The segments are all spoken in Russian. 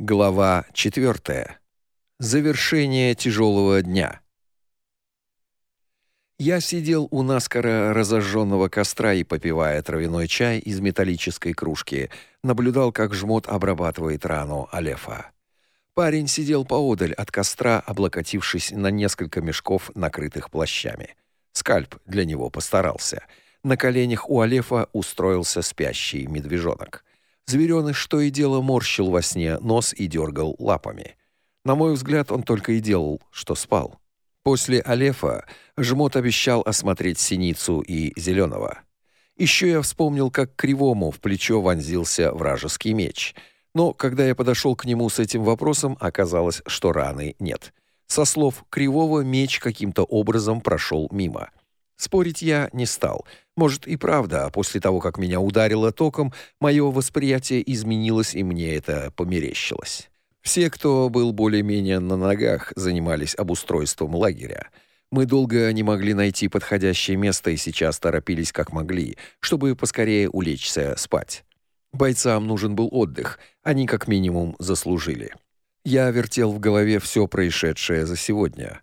Глава 4. Завершение тяжелого дня. Я сидел у наскоро разожженного костра и попивая травяной чай из металлической кружки, наблюдал, как жмот обрабатывает рану Алефа. Парень сидел поодаль от костра, облокотившись на несколько мешков, накрытых плащами. Скальп для него постарался. На коленях у Алефа устроился спящий медвежонок. Зверёныш что и дело морщил во сне нос и дергал лапами. На мой взгляд, он только и делал, что спал. После Алефа жмот обещал осмотреть синицу и зеленого. Еще я вспомнил, как кривому в плечо вонзился вражеский меч. Но когда я подошел к нему с этим вопросом, оказалось, что раны нет. Со слов кривого меч каким-то образом прошел мимо. Спорить я не стал. Может и правда, а после того, как меня ударило током, мое восприятие изменилось, и мне это померещилось. Все, кто был более-менее на ногах, занимались обустройством лагеря. Мы долго не могли найти подходящее место и сейчас торопились как могли, чтобы поскорее улечься спать. Бойцам нужен был отдых, они как минимум заслужили. Я вертел в голове все происшедшее за сегодня.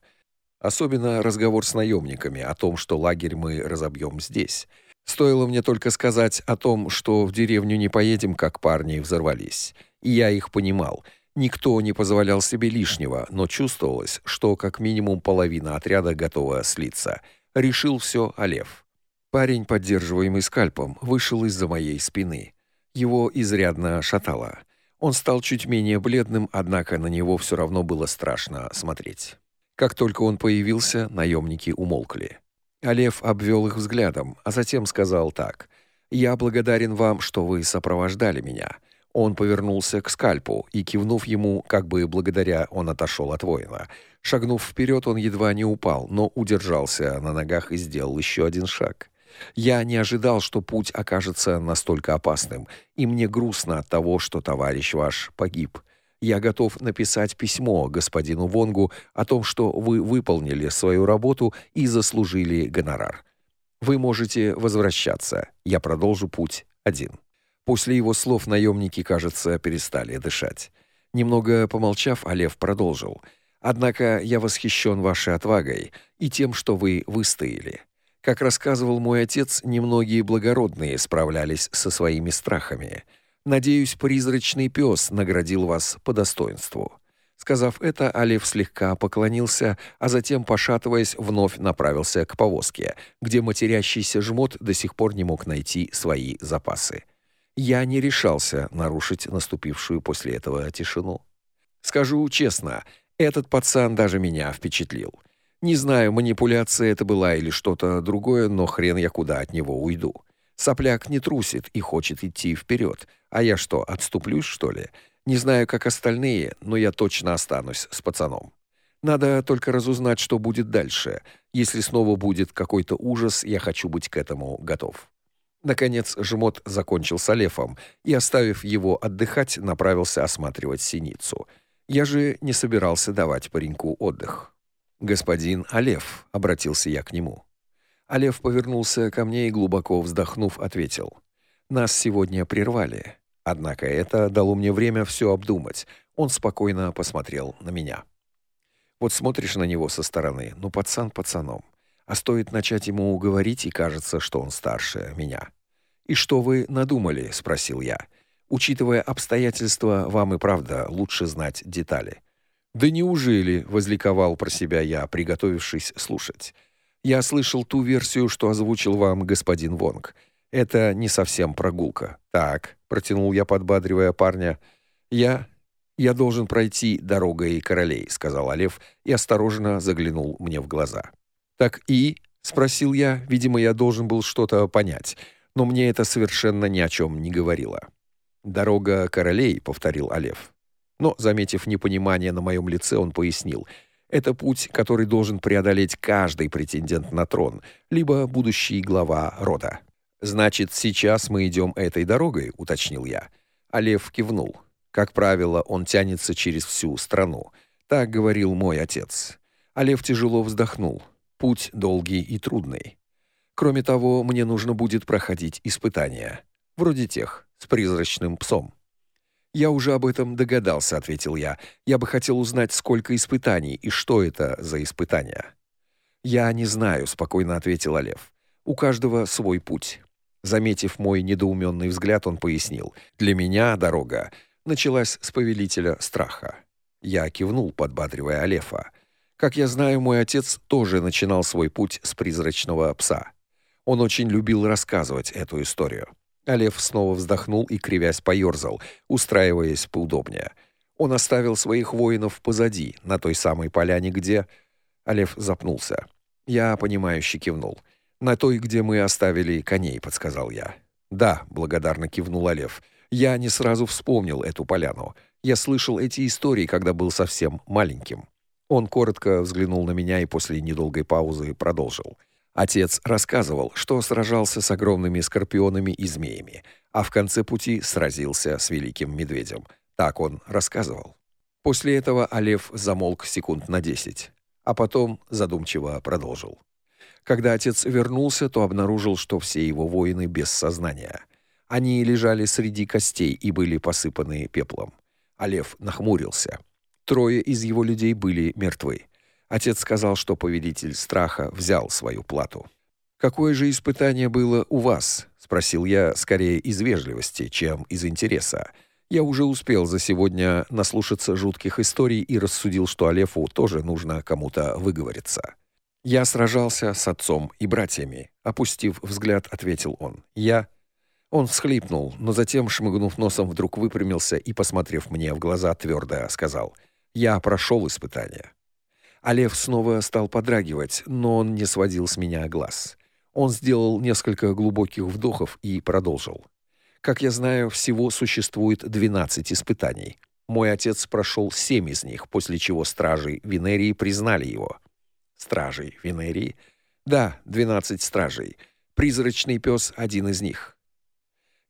Особенно разговор с наемниками о том, что лагерь мы разобьем здесь. Стоило мне только сказать о том, что в деревню не поедем, как парни взорвались. И я их понимал. Никто не позволял себе лишнего, но чувствовалось, что как минимум половина отряда готова слиться. Решил все Олев. Парень, поддерживаемый скальпом, вышел из-за моей спины. Его изрядно шатало. Он стал чуть менее бледным, однако на него все равно было страшно смотреть. Как только он появился, наемники умолкли. Алев обвел их взглядом, а затем сказал так: "Я благодарен вам, что вы сопровождали меня". Он повернулся к скальпу и кивнув ему, как бы благодаря, он отошел от воина. Шагнув вперед, он едва не упал, но удержался на ногах и сделал еще один шаг. Я не ожидал, что путь окажется настолько опасным, и мне грустно от того, что товарищ ваш погиб. Я готов написать письмо господину Вонгу о том, что вы выполнили свою работу и заслужили гонорар. Вы можете возвращаться. Я продолжу путь один. После его слов наемники, кажется, перестали дышать. Немного помолчав, Алев продолжил: "Однако я восхищен вашей отвагой и тем, что вы выстояли. Как рассказывал мой отец, немногие благородные справлялись со своими страхами. Надеюсь, призрачный пес наградил вас по достоинству. Сказав это, Алиф слегка поклонился, а затем, пошатываясь, вновь направился к повозке, где матерящийся жмот до сих пор не мог найти свои запасы. Я не решался нарушить наступившую после этого тишину. Скажу честно, этот пацан даже меня впечатлил. Не знаю, манипуляция это была или что-то другое, но хрен я куда от него уйду. Сопляк не трусит и хочет идти вперед. А я что, отступлюсь, что ли? Не знаю, как остальные, но я точно останусь с пацаном. Надо только разузнать, что будет дальше. Если снова будет какой-то ужас, я хочу быть к этому готов. Наконец жмот закончил с Алефом и, оставив его отдыхать, направился осматривать синицу. Я же не собирался давать пареньку отдых. Господин Алеф, обратился я к нему. Алеф повернулся ко мне и глубоко вздохнув, ответил: "Нас сегодня прервали. Однако это дало мне время все обдумать". Он спокойно посмотрел на меня. Вот смотришь на него со стороны, ну пацан пацаном. А стоит начать ему говорить, и кажется, что он старше меня. "И что вы надумали?" спросил я. "Учитывая обстоятельства, вам и правда лучше знать детали". "Да неужели?" возликовал про себя я, приготовившись слушать. Я слышал ту версию, что озвучил вам господин Вонг. Это не совсем прогулка. Так, протянул я, подбадривая парня. Я я должен пройти дорогой королей, сказал Олев и осторожно заглянул мне в глаза. Так и спросил я, видимо, я должен был что-то понять, но мне это совершенно ни о чем не говорило. Дорога королей, повторил Олев. Но, заметив непонимание на моем лице, он пояснил: это путь, который должен преодолеть каждый претендент на трон, либо будущий глава рода. Значит, сейчас мы идем этой дорогой, уточнил я. А кивнул. Как правило, он тянется через всю страну. Так говорил мой отец. А тяжело вздохнул. Путь долгий и трудный. Кроме того, мне нужно будет проходить испытания, вроде тех с призрачным псом. Я уже об этом догадался, ответил я. Я бы хотел узнать, сколько испытаний и что это за испытания. Я не знаю, спокойно ответил Олев. У каждого свой путь. Заметив мой недоуменный взгляд, он пояснил: "Для меня дорога началась с повелителя страха". Я кивнул, подбадривая Алефа. Как я знаю, мой отец тоже начинал свой путь с призрачного пса. Он очень любил рассказывать эту историю. Алеф снова вздохнул и кривясь поерзал, устраиваясь поудобнее. Он оставил своих воинов позади, на той самой поляне, где Алеф запнулся. Я понимающе кивнул. На той, где мы оставили коней, подсказал я. Да, благодарно кивнул Алеф. Я не сразу вспомнил эту поляну. Я слышал эти истории, когда был совсем маленьким. Он коротко взглянул на меня и после недолгой паузы продолжил. Отец рассказывал, что сражался с огромными скорпионами и змеями, а в конце пути сразился с великим медведем. Так он рассказывал. После этого Алев замолк секунд на десять, а потом задумчиво продолжил. Когда отец вернулся, то обнаружил, что все его воины без сознания. Они лежали среди костей и были посыпаны пеплом. Алев нахмурился. Трое из его людей были мертвы. Отец сказал, что повелитель страха взял свою плату. Какое же испытание было у вас? спросил я скорее из вежливости, чем из интереса. Я уже успел за сегодня наслушаться жутких историй и рассудил, что Алефу тоже нужно кому-то выговориться. Я сражался с отцом и братьями, опустив взгляд, ответил он. Я Он всхлипнул, но затем, шмыгнув носом, вдруг выпрямился и, посмотрев мне в глаза, твердо сказал: "Я прошел испытание". А лев снова стал подрагивать, но он не сводил с меня глаз. Он сделал несколько глубоких вдохов и продолжил. Как я знаю, всего существует 12 испытаний. Мой отец прошел семь из них, после чего стражи Венерии признали его. Стражи Венерии? Да, 12 стражей. Призрачный пес один из них.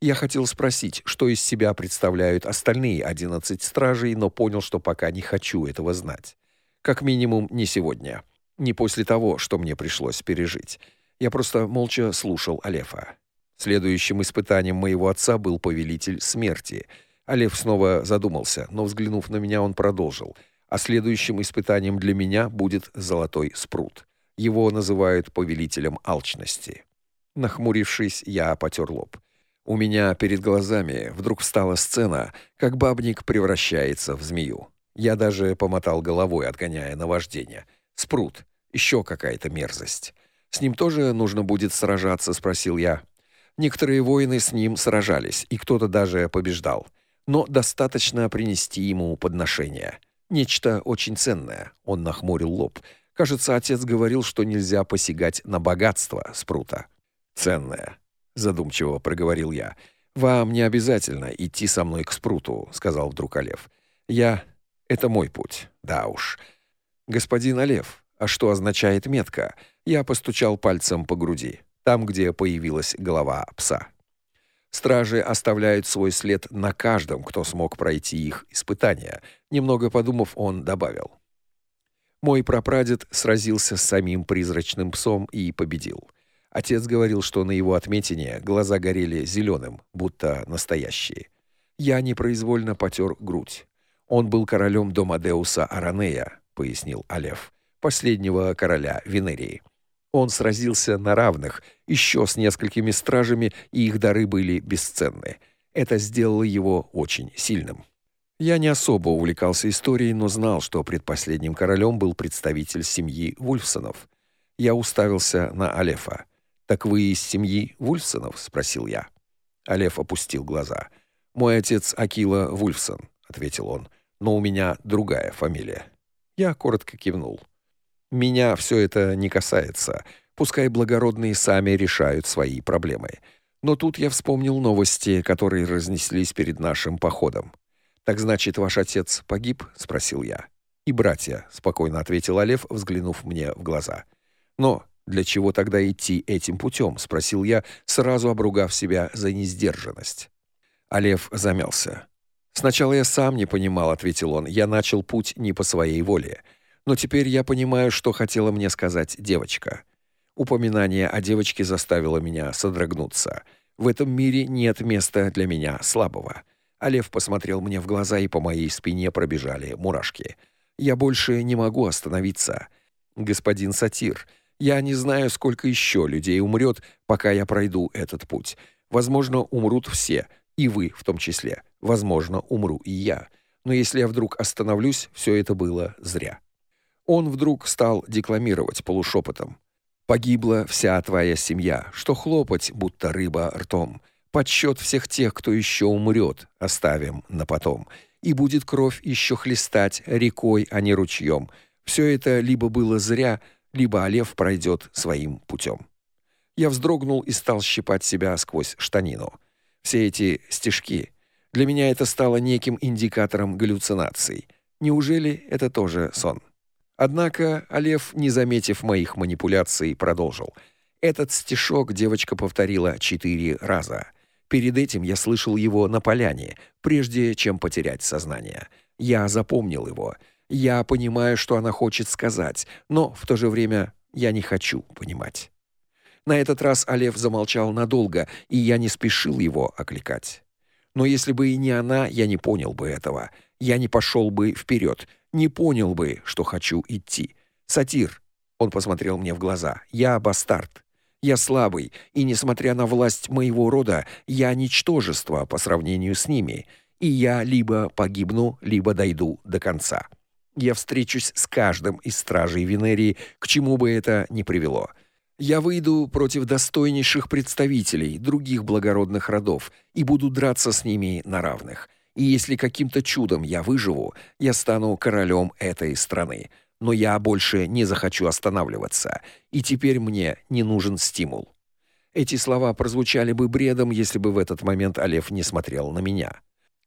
Я хотел спросить, что из себя представляют остальные 11 стражей, но понял, что пока не хочу этого знать. Как минимум не сегодня, не после того, что мне пришлось пережить. Я просто молча слушал Алефа. Следующим испытанием моего отца был повелитель смерти. Алеф снова задумался, но взглянув на меня, он продолжил: "А следующим испытанием для меня будет золотой спрут. Его называют повелителем алчности". Нахмурившись, я потёр лоб. У меня перед глазами вдруг встала сцена, как бабник превращается в змею. Я даже помотал головой, отгоняя наваждение. Спрут, еще какая-то мерзость. С ним тоже нужно будет сражаться, спросил я. Некоторые воины с ним сражались, и кто-то даже побеждал. Но достаточно принести ему подношение. Нечто очень ценное. Он нахмурил лоб. Кажется, отец говорил, что нельзя посягать на богатство спрута. Ценное, задумчиво проговорил я. Вам не обязательно идти со мной к спруту, сказал вдруг Олев. Я это мой путь. Да уж. Господин Олев, а что означает метка? Я постучал пальцем по груди, там, где появилась голова пса. Стражи оставляют свой след на каждом, кто смог пройти их испытания. Немного подумав, он добавил: Мой прапрадед сразился с самим призрачным псом и победил. Отец говорил, что на его отметине глаза горели зеленым, будто настоящие. Я непроизвольно потёр грудь. Он был королем Домадеуса Аранея, пояснил Алеф, последнего короля Венерии. Он сразился на равных еще с несколькими стражами, и их дары были бесценны. Это сделало его очень сильным. Я не особо увлекался историей, но знал, что предпоследним королем был представитель семьи Вульфсонов. Я уставился на Алефа. Так вы из семьи Вульфсонов, спросил я. Алеф опустил глаза. Мой отец Акила Вульфсон, ответил он но у меня другая фамилия. Я коротко кивнул. Меня все это не касается. Пускай благородные сами решают свои проблемы. Но тут я вспомнил новости, которые разнеслись перед нашим походом. Так значит, ваш отец погиб, спросил я. И братья, спокойно ответил Олев, взглянув мне в глаза. Но для чего тогда идти этим путем? спросил я, сразу обругав себя за несдержанность. Олев замялся. Сначала я сам не понимал, ответил он. Я начал путь не по своей воле. Но теперь я понимаю, что хотела мне сказать девочка. Упоминание о девочке заставило меня содрогнуться. В этом мире нет места для меня слабого. Алев посмотрел мне в глаза, и по моей спине пробежали мурашки. Я больше не могу остановиться. Господин сатир, я не знаю, сколько еще людей умрет, пока я пройду этот путь. Возможно, умрут все, и вы в том числе. Возможно, умру и я. Но если я вдруг остановлюсь, все это было зря. Он вдруг стал декламировать полушепотом. Погибла вся твоя семья, что хлопать, будто рыба ртом. Подсчет всех тех, кто еще умрет, оставим на потом. И будет кровь еще хлестать рекой, а не ручьем. Все это либо было зря, либо Олев пройдет своим путем. Я вздрогнул и стал щипать себя сквозь штанину. Все эти стишки для меня это стало неким индикатором галлюцинаций. Неужели это тоже сон? Однако Олев, не заметив моих манипуляций, продолжил: "Этот стишок девочка повторила четыре раза. Перед этим я слышал его на поляне, прежде чем потерять сознание. Я запомнил его. Я понимаю, что она хочет сказать, но в то же время я не хочу понимать". На этот раз Олев замолчал надолго, и я не спешил его окликать. Но если бы и не она, я не понял бы этого. Я не пошел бы вперед, не понял бы, что хочу идти. Сатир. Он посмотрел мне в глаза. Я бастард. Я слабый, и несмотря на власть моего рода, я ничтожество по сравнению с ними, и я либо погибну, либо дойду до конца. Я встречусь с каждым из стражей Венерии, к чему бы это ни привело. Я выйду против достойнейших представителей других благородных родов и буду драться с ними на равных. И если каким-то чудом я выживу, я стану королем этой страны. Но я больше не захочу останавливаться, и теперь мне не нужен стимул. Эти слова прозвучали бы бредом, если бы в этот момент Алев не смотрел на меня.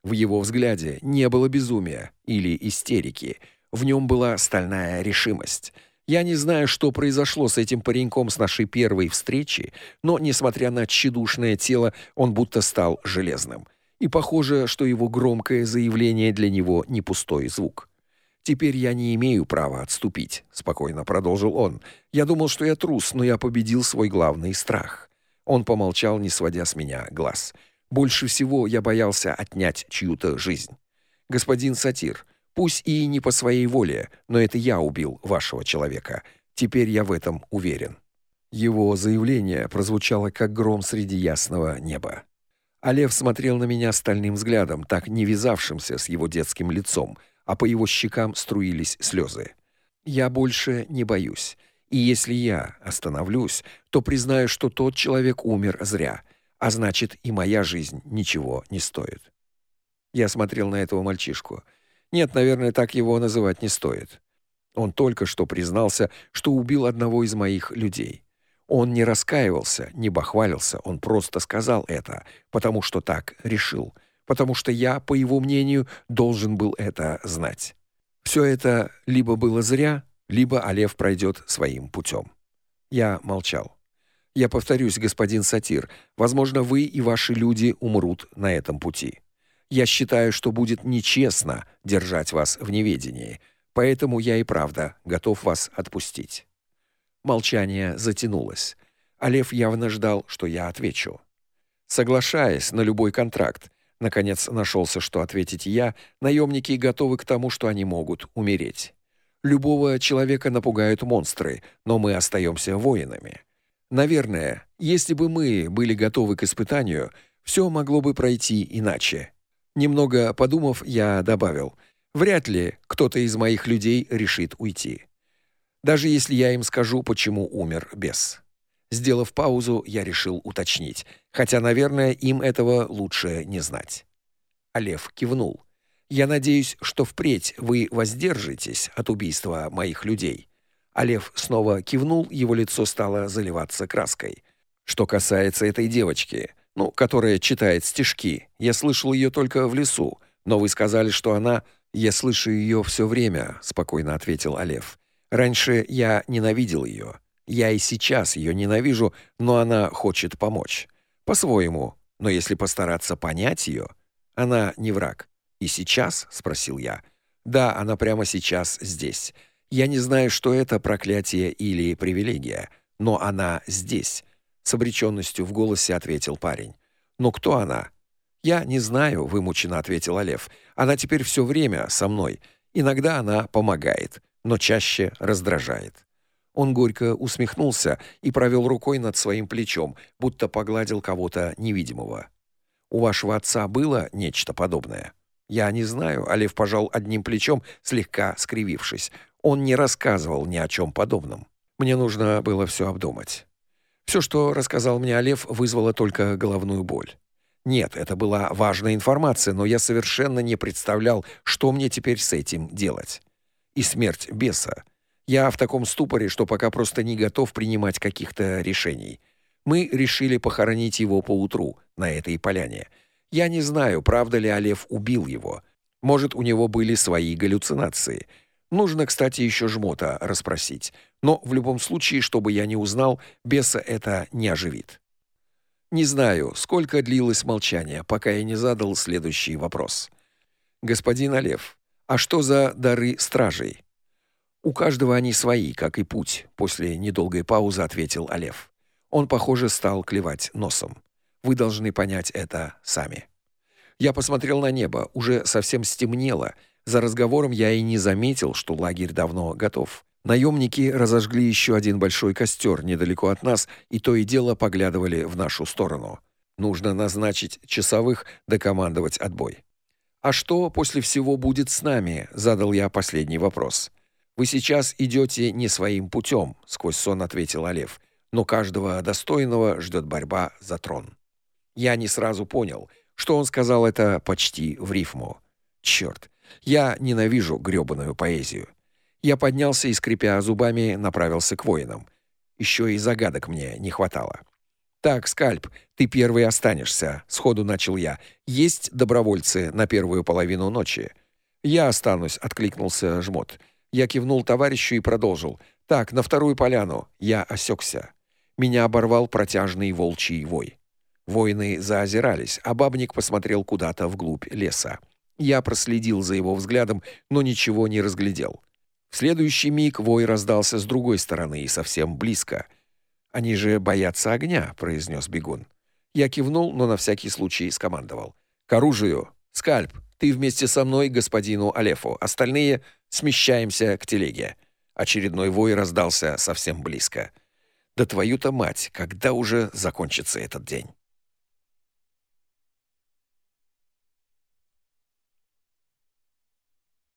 В его взгляде не было безумия или истерики, в нем была стальная решимость. Я не знаю, что произошло с этим пареньком с нашей первой встречи, но несмотря на тщедушное тело, он будто стал железным. И похоже, что его громкое заявление для него не пустой звук. Теперь я не имею права отступить, спокойно продолжил он. Я думал, что я трус, но я победил свой главный страх. Он помолчал, не сводя с меня глаз. Больше всего я боялся отнять чью-то жизнь. Господин сатир, Пусть и не по своей воле, но это я убил вашего человека. Теперь я в этом уверен. Его заявление прозвучало как гром среди ясного неба. Алев смотрел на меня стальным взглядом, так не вязавшимся с его детским лицом, а по его щекам струились слезы. Я больше не боюсь. И если я остановлюсь, то признаю, что тот человек умер зря, а значит, и моя жизнь ничего не стоит. Я смотрел на этого мальчишку. Нет, наверное, так его называть не стоит. Он только что признался, что убил одного из моих людей. Он не раскаивался, не бахвалился, он просто сказал это, потому что так решил, потому что я, по его мнению, должен был это знать. Все это либо было зря, либо Алев пройдет своим путем. Я молчал. Я повторюсь, господин сатир, возможно, вы и ваши люди умрут на этом пути. Я считаю, что будет нечестно держать вас в неведении, поэтому я и правда готов вас отпустить. Молчание затянулось. Алев явно ждал, что я отвечу. Соглашаясь на любой контракт, наконец нашелся, что ответить я, наемники готовы к тому, что они могут умереть. Любого человека напугают монстры, но мы остаемся воинами. Наверное, если бы мы были готовы к испытанию, все могло бы пройти иначе. Немного подумав, я добавил: вряд ли кто-то из моих людей решит уйти. Даже если я им скажу, почему умер бес. Сделав паузу, я решил уточнить, хотя, наверное, им этого лучше не знать. Алев кивнул. Я надеюсь, что впредь вы воздержитесь от убийства моих людей. Алев снова кивнул, его лицо стало заливаться краской. Что касается этой девочки, ну, которая читает стишки. Я слышал ее только в лесу, но вы сказали, что она Я слышу ее все время, спокойно ответил Алев. Раньше я ненавидел ее. Я и сейчас ее ненавижу, но она хочет помочь. По-своему, но если постараться понять ее, она не враг. И сейчас, спросил я. Да, она прямо сейчас здесь. Я не знаю, что это проклятие или привилегия, но она здесь с обречённостью в голосе ответил парень. Но кто она? Я не знаю, вымученно ответил Олев. Она теперь все время со мной. Иногда она помогает, но чаще раздражает. Он горько усмехнулся и провел рукой над своим плечом, будто погладил кого-то невидимого. У вашего отца было нечто подобное? Я не знаю, Алев пожал одним плечом, слегка скривившись. Он не рассказывал ни о чем подобном. Мне нужно было все обдумать. Все, что рассказал мне Алев, вызвало только головную боль. Нет, это была важная информация, но я совершенно не представлял, что мне теперь с этим делать. И смерть беса я в таком ступоре, что пока просто не готов принимать каких-то решений. Мы решили похоронить его поутру на этой поляне. Я не знаю, правда ли Олев убил его. Может, у него были свои галлюцинации. Нужно, кстати, еще жмота расспросить. Но в любом случае, чтобы я не узнал, беса это не оживит. Не знаю, сколько длилось молчание, пока я не задал следующий вопрос. Господин Олев, а что за дары стражей? У каждого они свои, как и путь, после недолгой паузы ответил Олев. Он, похоже, стал клевать носом. Вы должны понять это сами. Я посмотрел на небо, уже совсем стемнело. За разговором я и не заметил, что лагерь давно готов. Наемники разожгли еще один большой костер недалеко от нас, и то и дело поглядывали в нашу сторону. Нужно назначить часовых да командовать отбой. А что после всего будет с нами? задал я последний вопрос. Вы сейчас идете не своим путем», — сквозь сон ответил Олев. Но каждого достойного ждет борьба за трон. Я не сразу понял, что он сказал это почти в рифму. Черт, я ненавижу грёбаную поэзию. Я поднялся и скрипя зубами направился к воинам. Еще и загадок мне не хватало. Так, скальп, ты первый останешься, сходу начал я. Есть добровольцы на первую половину ночи. Я останусь, откликнулся Жмот. Я кивнул товарищу и продолжил: "Так, на вторую поляну". Я осекся. Меня оборвал протяжный волчий вой. Воины заозирались, а бабник посмотрел куда-то вглубь леса. Я проследил за его взглядом, но ничего не разглядел. В следующий миг вой раздался с другой стороны и совсем близко. Они же боятся огня, произнес бегун. Я кивнул, но на всякий случай скомандовал: "К оружию! Скальп, ты вместе со мной, господину Алефу. Остальные смещаемся к телеге. Очередной вой раздался совсем близко. Да твою-то мать, когда уже закончится этот день?